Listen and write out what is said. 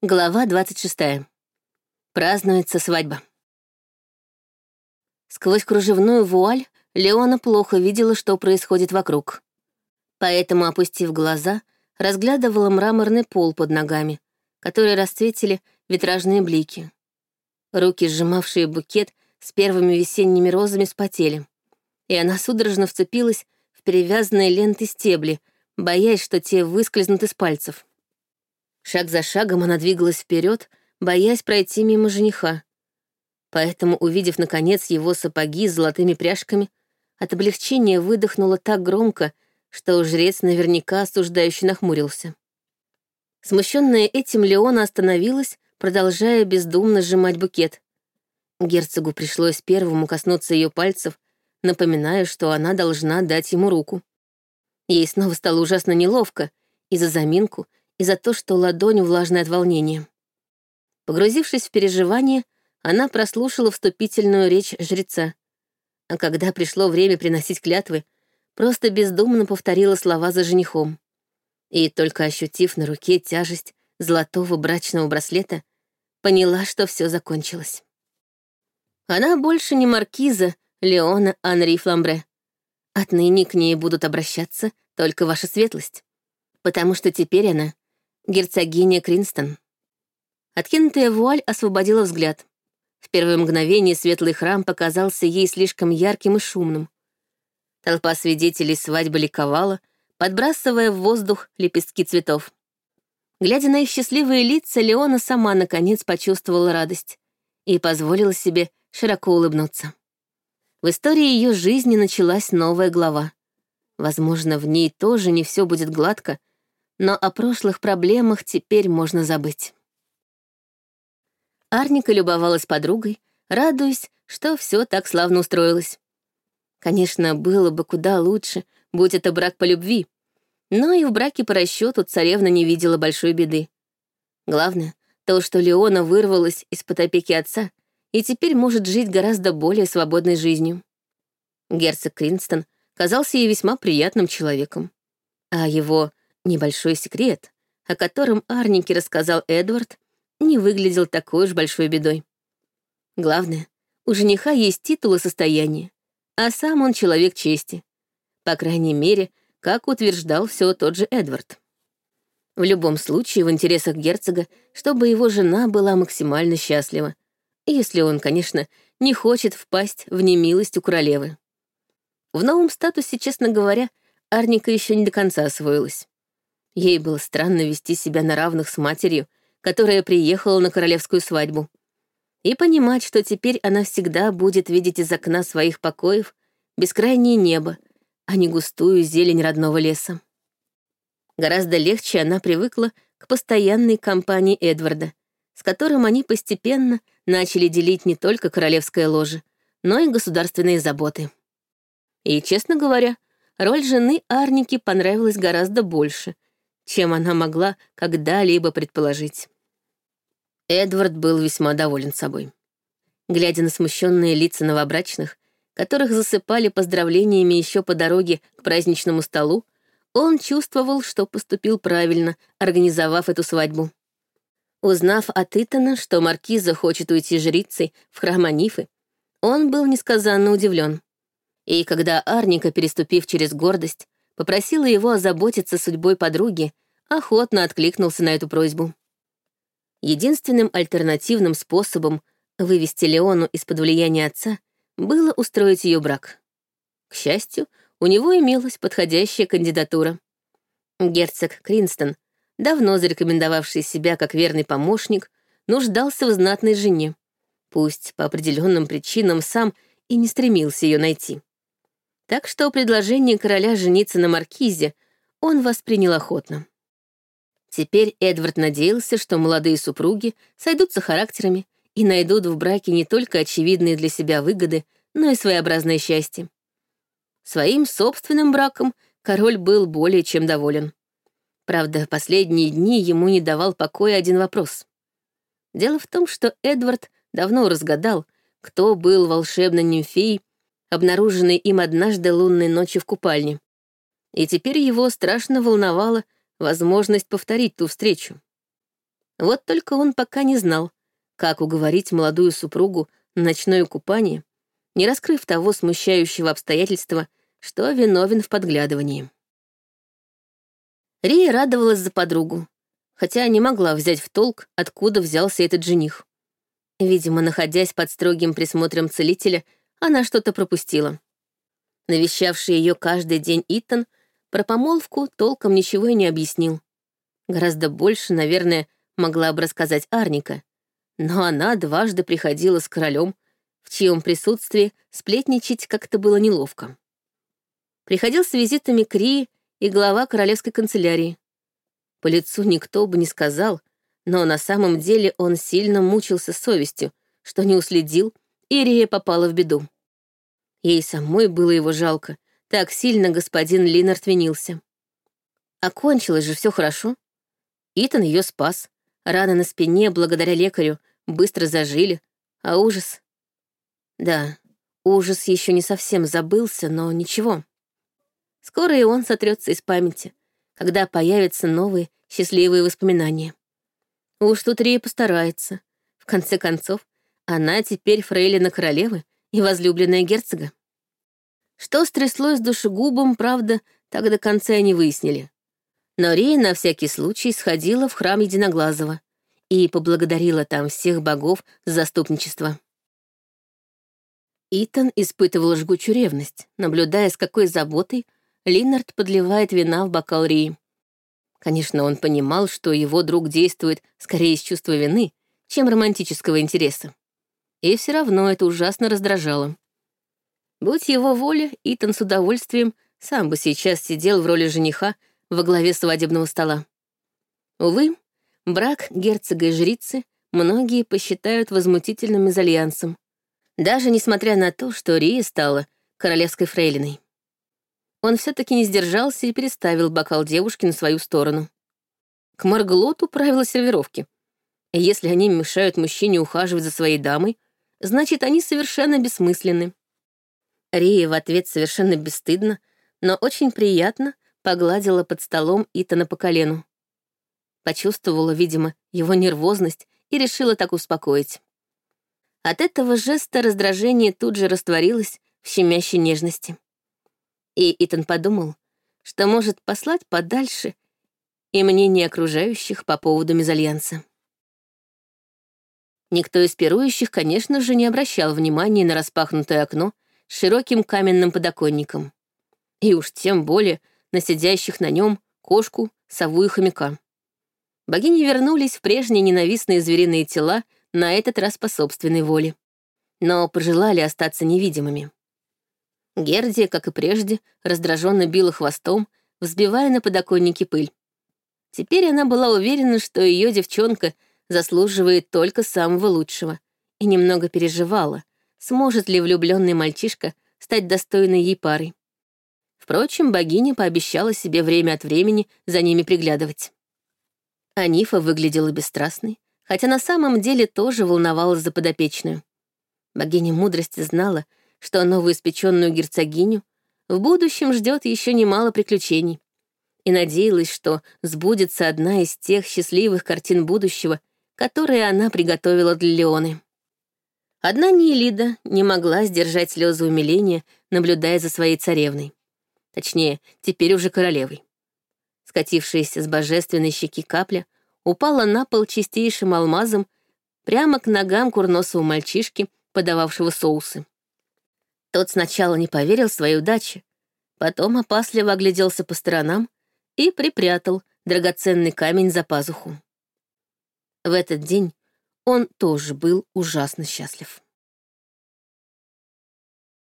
Глава 26. Празднуется свадьба. Сквозь кружевную вуаль Леона плохо видела, что происходит вокруг. Поэтому, опустив глаза, разглядывала мраморный пол под ногами, который расцветили витражные блики. Руки, сжимавшие букет с первыми весенними розами, спотели, и она судорожно вцепилась в перевязанные ленты стебли, боясь, что те выскользнут из пальцев. Шаг за шагом она двигалась вперед, боясь пройти мимо жениха. Поэтому, увидев, наконец, его сапоги с золотыми пряжками, от облегчения выдохнула так громко, что жрец наверняка осуждающе нахмурился. Смущенная этим, Леона остановилась, продолжая бездумно сжимать букет. Герцогу пришлось первому коснуться ее пальцев, напоминая, что она должна дать ему руку. Ей снова стало ужасно неловко, и за заминку и за то, что ладонь влажная от волнения. Погрузившись в переживание, она прослушала вступительную речь жреца. А когда пришло время приносить клятвы, просто бездумно повторила слова за женихом. И только ощутив на руке тяжесть золотого брачного браслета, поняла, что все закончилось. Она больше не маркиза Леона Анри Фламбре. Отныне к ней будут обращаться только ваша светлость, потому что теперь она герцогиня Кринстон. Откинутая вуаль освободила взгляд. В первое мгновение светлый храм показался ей слишком ярким и шумным. Толпа свидетелей свадьбы ликовала, подбрасывая в воздух лепестки цветов. Глядя на их счастливые лица, Леона сама, наконец, почувствовала радость и позволила себе широко улыбнуться. В истории ее жизни началась новая глава. Возможно, в ней тоже не все будет гладко, но о прошлых проблемах теперь можно забыть. Арника любовалась подругой, радуясь, что все так славно устроилось. Конечно, было бы куда лучше, будь это брак по любви, но и в браке по расчету царевна не видела большой беды. Главное, то, что Леона вырвалась из-под опеки отца и теперь может жить гораздо более свободной жизнью. Герцог Кринстон казался ей весьма приятным человеком, а его Небольшой секрет, о котором Арнике рассказал Эдвард, не выглядел такой уж большой бедой. Главное, у жениха есть титул и состояние, а сам он человек чести. По крайней мере, как утверждал все тот же Эдвард. В любом случае, в интересах герцога, чтобы его жена была максимально счастлива, если он, конечно, не хочет впасть в немилость у королевы. В новом статусе, честно говоря, Арника еще не до конца освоилась. Ей было странно вести себя на равных с матерью, которая приехала на королевскую свадьбу. И понимать, что теперь она всегда будет видеть из окна своих покоев бескрайнее небо, а не густую зелень родного леса. Гораздо легче она привыкла к постоянной компании Эдварда, с которым они постепенно начали делить не только королевское ложе, но и государственные заботы. И, честно говоря, роль жены Арники понравилась гораздо больше — чем она могла когда-либо предположить. Эдвард был весьма доволен собой. Глядя на смущенные лица новобрачных, которых засыпали поздравлениями еще по дороге к праздничному столу, он чувствовал, что поступил правильно, организовав эту свадьбу. Узнав от Итана, что маркиза хочет уйти жрицей в храм Анифы, он был несказанно удивлен. И когда Арника, переступив через гордость, попросила его озаботиться судьбой подруги, охотно откликнулся на эту просьбу. Единственным альтернативным способом вывести Леону из-под влияния отца было устроить ее брак. К счастью, у него имелась подходящая кандидатура. Герцог Кринстон, давно зарекомендовавший себя как верный помощник, нуждался в знатной жене, пусть по определенным причинам сам и не стремился ее найти. Так что предложение короля жениться на маркизе он воспринял охотно. Теперь Эдвард надеялся, что молодые супруги сойдутся характерами и найдут в браке не только очевидные для себя выгоды, но и своеобразное счастье. Своим собственным браком король был более чем доволен. Правда, последние дни ему не давал покоя один вопрос. Дело в том, что Эдвард давно разгадал, кто был волшебной нимфеей, обнаруженный им однажды лунной ночью в купальне. И теперь его страшно волновала возможность повторить ту встречу. Вот только он пока не знал, как уговорить молодую супругу на ночное купание, не раскрыв того смущающего обстоятельства, что виновен в подглядывании. Рия радовалась за подругу, хотя не могла взять в толк, откуда взялся этот жених. Видимо, находясь под строгим присмотром целителя, она что-то пропустила. Навещавший ее каждый день Итан про помолвку толком ничего и не объяснил. Гораздо больше, наверное, могла бы рассказать Арника. Но она дважды приходила с королем, в чьем присутствии сплетничать как-то было неловко. Приходил с визитами Кри и глава королевской канцелярии. По лицу никто бы не сказал, но на самом деле он сильно мучился совестью, что не уследил, и Рия попала в беду. Ей самой было его жалко, так сильно господин Линард винился. Окончилось же все хорошо. Итан ее спас. Раны на спине, благодаря лекарю, быстро зажили. А ужас... Да, ужас еще не совсем забылся, но ничего. Скоро и он сотрется из памяти, когда появятся новые счастливые воспоминания. Уж тут Рия постарается. В конце концов, она теперь фрейлина королевы и возлюбленная герцога. Что стряслось с душегубом, правда, так до конца и не выяснили. Но Рия на всякий случай сходила в храм Единоглазого и поблагодарила там всех богов за заступничество. Итан испытывал жгучую ревность, наблюдая, с какой заботой Линнард подливает вина в бокал Рии. Конечно, он понимал, что его друг действует скорее из чувства вины, чем романтического интереса. И все равно это ужасно раздражало. Будь его воля, Итан с удовольствием сам бы сейчас сидел в роли жениха во главе свадебного стола. Увы, брак герцога и жрицы многие посчитают возмутительным мезальянсом, даже несмотря на то, что Рия стала королевской фрейлиной он все-таки не сдержался и переставил бокал девушки на свою сторону. К Марглоту правила сервировки. Если они мешают мужчине ухаживать за своей дамой, значит, они совершенно бессмысленны. Рия в ответ совершенно бесстыдно, но очень приятно погладила под столом Итана по колену. Почувствовала, видимо, его нервозность и решила так успокоить. От этого жеста раздражение тут же растворилось в щемящей нежности и Итан подумал, что может послать подальше и мнение окружающих по поводу мезальянса. Никто из пирующих, конечно же, не обращал внимания на распахнутое окно с широким каменным подоконником. И уж тем более на сидящих на нем кошку, сову и хомяка. Богини вернулись в прежние ненавистные звериные тела, на этот раз по собственной воле. Но пожелали остаться невидимыми. Гердия, как и прежде, раздраженно била хвостом, взбивая на подоконнике пыль. Теперь она была уверена, что ее девчонка заслуживает только самого лучшего, и немного переживала, сможет ли влюбленный мальчишка стать достойной ей парой. Впрочем, богиня пообещала себе время от времени за ними приглядывать. Анифа выглядела бесстрастной, хотя на самом деле тоже волновалась за подопечную. Богиня мудрости знала, что новоиспеченную герцогиню в будущем ждет еще немало приключений, и надеялась, что сбудется одна из тех счастливых картин будущего, которые она приготовила для Леоны. Одна Нейлида не могла сдержать слезы умиления, наблюдая за своей царевной. Точнее, теперь уже королевой. Скатившаяся с божественной щеки капля упала на пол чистейшим алмазом прямо к ногам курносого мальчишки, подававшего соусы. Тот сначала не поверил своей удаче, потом опасливо огляделся по сторонам и припрятал драгоценный камень за пазуху. В этот день он тоже был ужасно счастлив.